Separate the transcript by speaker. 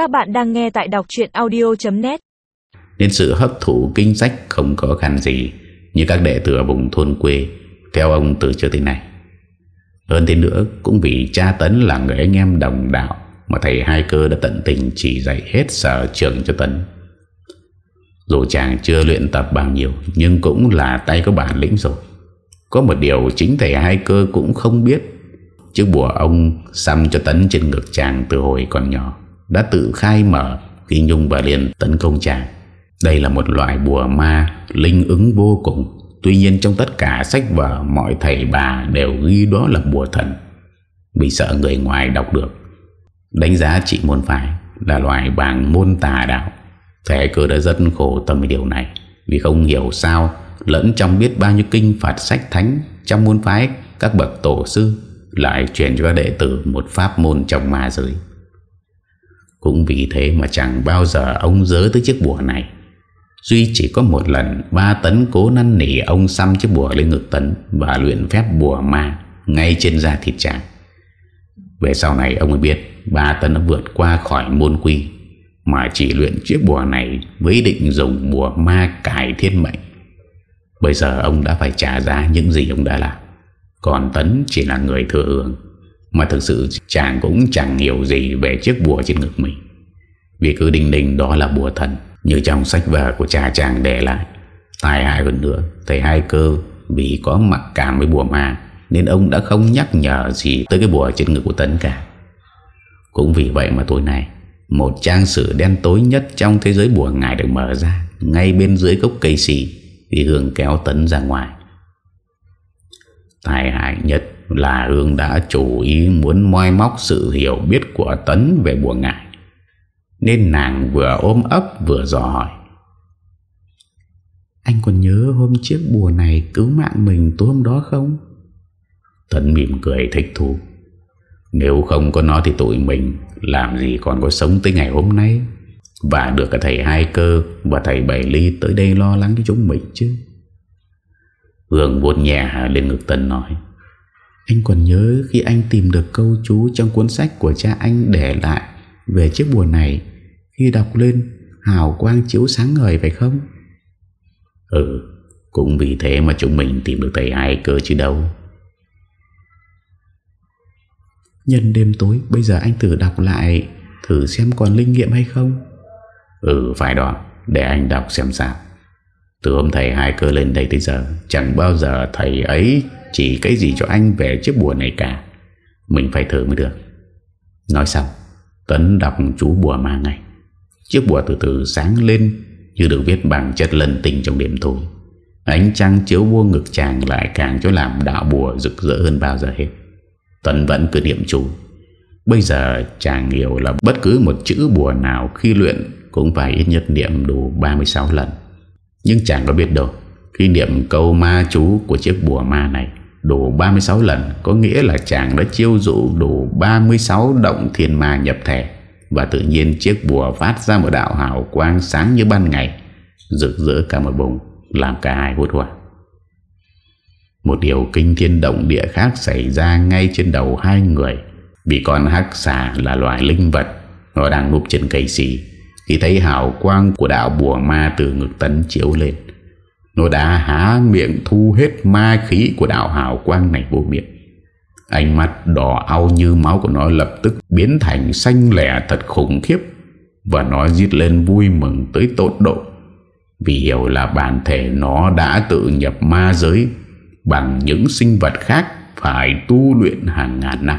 Speaker 1: Các bạn đang nghe tại đọc chuyện audio.net
Speaker 2: Nên sự hấp thụ kinh sách không có khăn gì Như các đệ tử ở vùng thôn quê, Theo ông từ trước tới nay. Hơn thế nữa, cũng vì cha Tấn là người anh em đồng đạo Mà thầy hai cơ đã tận tình chỉ dạy hết sở trường cho Tấn Dù chàng chưa luyện tập bao nhiêu, Nhưng cũng là tay có bản lĩnh rồi. Có một điều chính thầy hai cơ cũng không biết. Chiếc bùa ông xăm cho Tấn trên ngực chàng từ hồi còn nhỏ. Đã tự khai mở khi Nhung và Liên tấn công chàng. Đây là một loại bùa ma linh ứng vô cùng. Tuy nhiên trong tất cả sách vở, mọi thầy bà đều ghi đó là bùa thần. Vì sợ người ngoài đọc được. Đánh giá chị môn phải là loại bảng môn tà đạo. Thầy cơ đã rất khổ tâm điều này. Vì không hiểu sao, lẫn trong biết bao nhiêu kinh phạt sách thánh Trong môn phái các bậc tổ sư lại truyền cho đệ tử một pháp môn trong ma giới. Cũng vì thế mà chẳng bao giờ ông dớ tới chiếc bùa này. Duy chỉ có một lần, ba tấn cố năn nỉ ông xăm chiếc bùa lên ngực tấn và luyện phép bùa ma ngay trên da thịt chàng. Về sau này ông mới biết ba tấn đã vượt qua khỏi môn quy, mà chỉ luyện chiếc bùa này với định dùng bùa ma cải thiên mệnh. Bây giờ ông đã phải trả giá những gì ông đã làm. Còn Tấn chỉ là người thừa hưởng mà thực sự chàng cũng chẳng hiểu gì Về chiếc bùa trên ngực mình. Vì cứ đình đình đó là bùa thần, Như trong sách vở của cha chàng để lại. Tài hại hơn nữa, Thầy hai cơ vì có mặc cảm với bùa ma, Nên ông đã không nhắc nhở gì Tới cái bùa trên ngực của Tấn cả. Cũng vì vậy mà tối nay, Một trang sử đen tối nhất Trong thế giới bùa ngài được mở ra, Ngay bên dưới gốc cây xì Vì Hương kéo Tấn ra ngoài. Tài hại nhất là Hương đã chủ ý muốn moi móc sự hiểu biết của Tấn về bùa ngại Nên nàng vừa ôm ấp vừa dò hỏi. Anh còn nhớ hôm chiếc bùa này cứu mạng mình tối hôm đó không? Tấn mỉm cười thích thú. Nếu không có nó thì tụi mình làm gì còn có sống tới ngày hôm nay. Và được cả thầy hai cơ và thầy bảy ly tới đây lo lắng cho chúng mình chứ. Hương buồn nhẹ lên ngực Tấn nói anh còn nhớ khi anh tìm được câu chú trong cuốn sách của cha anh để lại về chiếc bùa này Khi đọc lên hào quang chiếu sáng ngời phải không? Ừ, cũng vì thế mà chúng mình tìm được thầy hai cơ chứ đâu. Nhân đêm tối bây giờ anh thử đọc lại Thử xem còn linh nghiệm hay không? Ừ phải đó Để anh đọc xem sao. Từ hôm thầy hai cơ lên đây tới giờ Chẳng bao giờ thầy ấy chỉ cái gì cho anh về chiếc bùa này cả. Mình phải thử mới được. Nói xong Tấn đọc chú bùa ma ngay. Chiếc bùa từ từ sáng lên Như được viết bằng chất lần tình trong đêm tối. Ánh trăng chiếu vô ngực chàng Lại càng cho làm đạo bùa rực rỡ hơn bao giờ hết. Tấn vẫn cứ niệm chú. Bây giờ chàng hiểu là bất cứ một chữ bùa nào khi luyện Cũng phải ít nhất niệm đủ 36 lần. Nhưng chàng có biết đâu, Khi niệm câu ma chú của chiếc bùa ma này Đủ 36 lần Có nghĩa là chàng đã chiêu dụ đủ 36 động thiên ma nhập thể. Và tự nhiên chiếc bùa phát ra một đạo hào quang sáng như ban ngày, Rực rỡ cả một vùng, Làm cả hai hốt hoảng Một điều kinh thiên động địa khác xảy ra ngay trên đầu hai người. Vì con hắc xà là loài linh vật, Nó đang núp trên cây xì, khi thấy hào quang của đạo bùa ma từ ngực tấn chiếu lên. Nó đã há miệng thu hết ma khí của đạo hào quang này vô miệng. Ánh mắt đỏ ao như máu của nó lập tức biến thành xanh lẻ thật khủng khiếp Và nó giết lên vui mừng tới tột độ. Vì hiểu là bản thể nó đã tự nhập ma giới Bằng những sinh vật khác phải tu luyện hàng ngàn năm.